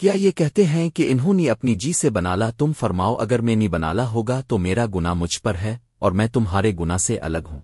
کیا یہ کہتے ہیں کہ انہوں نے اپنی جی سے بنالا تم فرماؤ اگر میں نہیں بنالا ہوگا تو میرا گنا مجھ پر ہے اور میں تمہارے گنا سے الگ ہوں۔